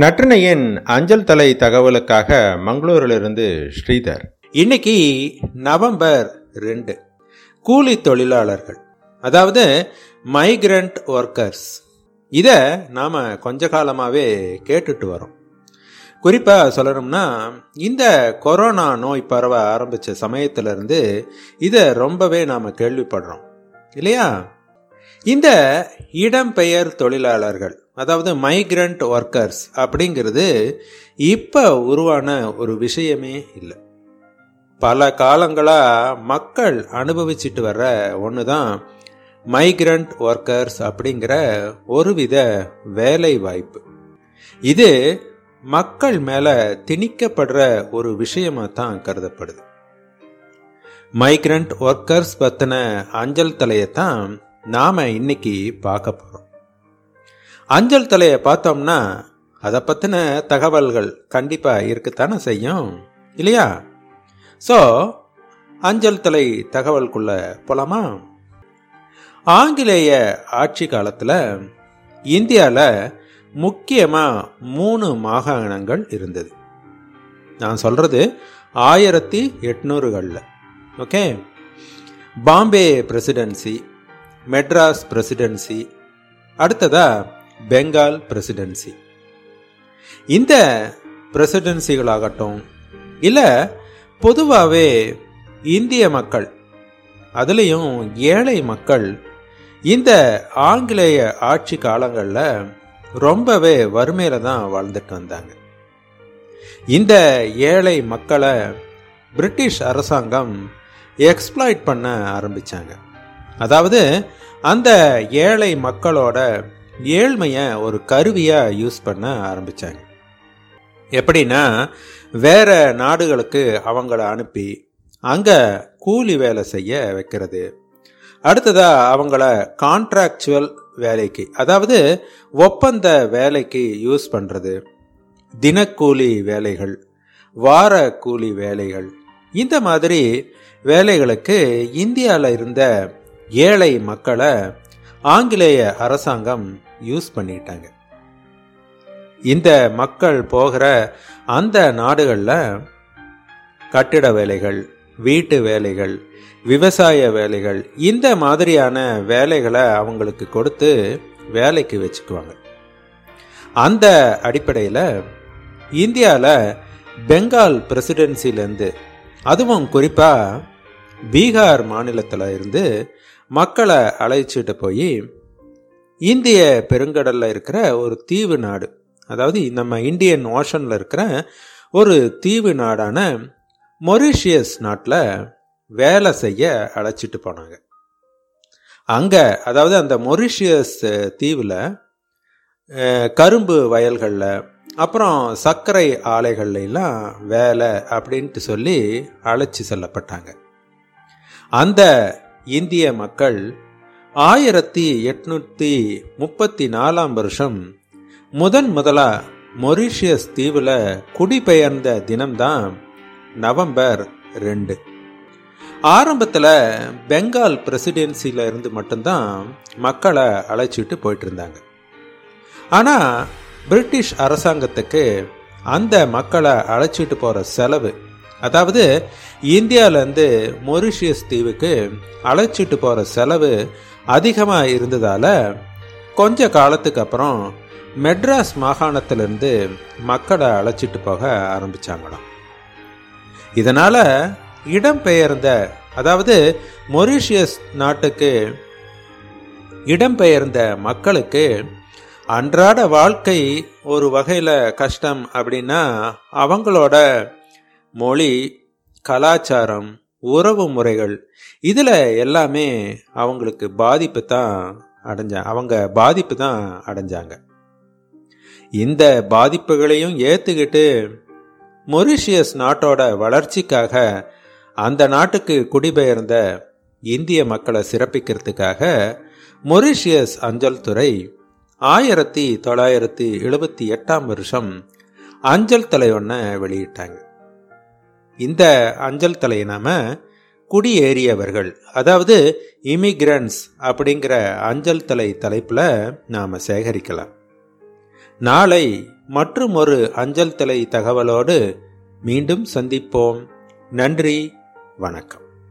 நற்றினையின் அஞ்சல் தலை தகவலுக்காக மங்களூரிலிருந்து ஸ்ரீதர். இன்னைக்கு நவம்பர் ரெண்டு. கூலி தொழிலாளர்கள் அதாவது மைக்ரண்ட் ஒர்க்கர்ஸ் இதை நாம் கொஞ்ச காலமாகவே கேட்டுட்டு வரோம். குறிப்பாக சொல்லணும்னா இந்த கொரோனா நோய் பரவ ஆரம்பித்த சமயத்திலிருந்து இதை ரொம்பவே நாம் கேள்விப்படுறோம். இல்லையா? இந்த இடம்பெயர் தொழிலாளர்கள் அதாவது மைக்ரண்ட் ஒர்க்கர்ஸ் அப்படிங்கிறது இப்போ உருவான ஒரு விஷயமே இல்லை. பல காலங்களாக மக்கள் அனுபவிச்சுட்டு வர்ற ஒன்று தான் மைக்ரண்ட் ஒர்க்கர்ஸ் அப்படிங்கிற ஒருவித வேலை வாய்ப்பு இது மக்கள் மேலே திணிக்கப்படுற ஒரு விஷயமாக தான் கருதப்படுது. மைக்ரண்ட் ஒர்க்கர்ஸ் பற்றின அஞ்சல் தலையை தான் நாம் இன்னைக்கு பார்க்க போகிறோம் அஞ்சல் தலையை பார்த்தோம்னா அதை பற்றின தகவல்கள் கண்டிப்பாக இருக்குத்தானே செய்யும் இல்லையா? ஸோ அஞ்சல் தலை தகவல்குள்ள போலாமா? ஆங்கிலேய ஆட்சி காலத்தில் இந்தியாவில் முக்கியமாக மூணு மாகாணங்கள் இருந்தது. நான் சொல்கிறது ஆயிரத்தி எட்நூறுகளில். Okay Bombay presidency Madras presidency அடுத்ததா பெங்கால் பிரசிடென்சி இந்த பிரசிடென்சிகளாகட்டும் இல்லை பொதுவாகவே இந்திய மக்கள் அதுலேயும் ஏழை மக்கள் இந்த ஆங்கிலேய ஆட்சி காலங்களில் ரொம்பவே வறுமையில் தான் வாழ்ந்துட்டு வந்தாங்க. இந்த ஏழை மக்களை பிரிட்டிஷ் அரசாங்கம் எக்ஸ்ப்ளாய்ட் பண்ண ஆரம்பித்தாங்க அதாவது அந்த ஏழை மக்களோட ஏழ்மையை ஒரு கருவியாக யூஸ் பண்ண ஆரம்பித்தாங்க எப்படின்னா வேற நாடுகளுக்கு அவங்கள அனுப்பி அங்கே கூலி வேலை செய்ய வைக்கிறது. அடுத்ததா அவங்கள கான்ட்ராக்சுவல் வேலைக்கு அதாவது ஒப்பந்த வேலைக்கு யூஸ் பண்ணுறது தினக்கூலி வேலைகள் வார கூலி வேலைகள். இந்த மாதிரி வேலைகளுக்கு இந்தியாவில் இருந்த ஏழை மக்களை ஆங்கிலேய அரசாங்கம் யூஸ் பண்ணிட்டாங்க. இந்த மக்கள் போகிற அந்த நாடுகளில் கட்டிட வேலைகள் வீட்டு வேலைகள் விவசாய வேலைகள் இந்த மாதிரியான வேலைகளை அவங்களுக்கு கொடுத்து வேலைக்கு வச்சுக்குவாங்க. அந்த அடிப்படையில் இந்தியாவில் பெங்கால் பிரசிடென்சிலேருந்து அதுவும் குறிப்பாக பீகார் மாநிலத்தில் இருந்து மக்களை அழைச்சிட்டு போய் இந்திய பெருங்கடலில் இருக்கிற ஒரு தீவு நாடு அதாவது நம்ம இந்தியன் ஓஷனில் இருக்கிற ஒரு தீவு நாடான மொரிஷியஸ் நாட்டில் வேலை செய்ய அழைச்சிட்டு போனாங்க. அங்கே அதாவது அந்த மொரிஷியஸ் தீவில் கரும்பு வயல்களில் அப்புறம் சர்க்கரை ஆலைகள்லாம் வேலை அப்படின்ட்டு சொல்லி அழைச்சி செல்லப்பட்டாங்க. அந்த இந்திய மக்கள் ஆயிரத்தி எட்நூத்தி முப்பத்தி நாலாம் வருஷம். முதன் முதலா மொரிஷியஸ் தீவில் குடிபெயர்ந்த தினம்தான் நவம்பர் ரெண்டு. ஆரம்பத்தில் பெங்கால் பிரசிடென்சியில் இருந்து மட்டும்தான் மக்களை அழைச்சிட்டு போயிட்டு இருந்தாங்க ஆனால் பிரிட்டிஷ் அரசாங்கத்துக்கு அந்த மக்களை அழைச்சிட்டு போகிற செலவு அதாவது இந்தியாவிலேருந்து மொரிஷியஸ் தீவுக்கு அழைச்சிட்டு போகிற செலவு அதிகமாக இருந்ததால் கொஞ்ச காலத்துக்கு அப்புறம் மெட்ராஸ் மாகாணத்திலிருந்து மக்களை அழைச்சிட்டு போக ஆரம்பிச்சாங்களாம். இதனால் இடம்பெயர்ந்த அதாவது மொரிஷியஸ் நாட்டுக்கு இடம்பெயர்ந்த மக்களுக்கு அன்றாட வாழ்க்கை ஒரு வகையில் கஷ்டம் அப்படின்னா அவங்களோட மொழி கலாச்சாரம் உறவு முறைகள். இதில் எல்லாமே அவங்களுக்கு பாதிப்பு தான் அடைஞ்சாங்க அவங்க பாதிப்பு தான் அடைஞ்சாங்க. இந்த பாதிப்புகளையும் ஏற்றுக்கிட்டு மொரிஷியஸ் நாட்டோட வளர்ச்சிக்காக அந்த நாட்டுக்கு குடிபெயர்ந்த இந்திய மக்களை சிறப்பிக்கிறதுக்காக மொரிஷியஸ் அஞ்சல் துறை ஆயிரத்தி தொள்ளாயிரத்தி எழுபத்தி எட்டாம் வருஷம் அஞ்சல் தலை ஒன்றை வெளியிட்டாங்க. இந்த அஞ்சல் தலையை நாம குடியேறியவர்கள் அதாவது இமிகிரன்ஸ் அப்படிங்கிற அஞ்சல் தலை தலைப்பில் நாம் சேகரிக்கலாம். நாளை மற்றும் ஒரு அஞ்சல் தலை தகவலோடு மீண்டும் சந்திப்போம். நன்றி வணக்கம்.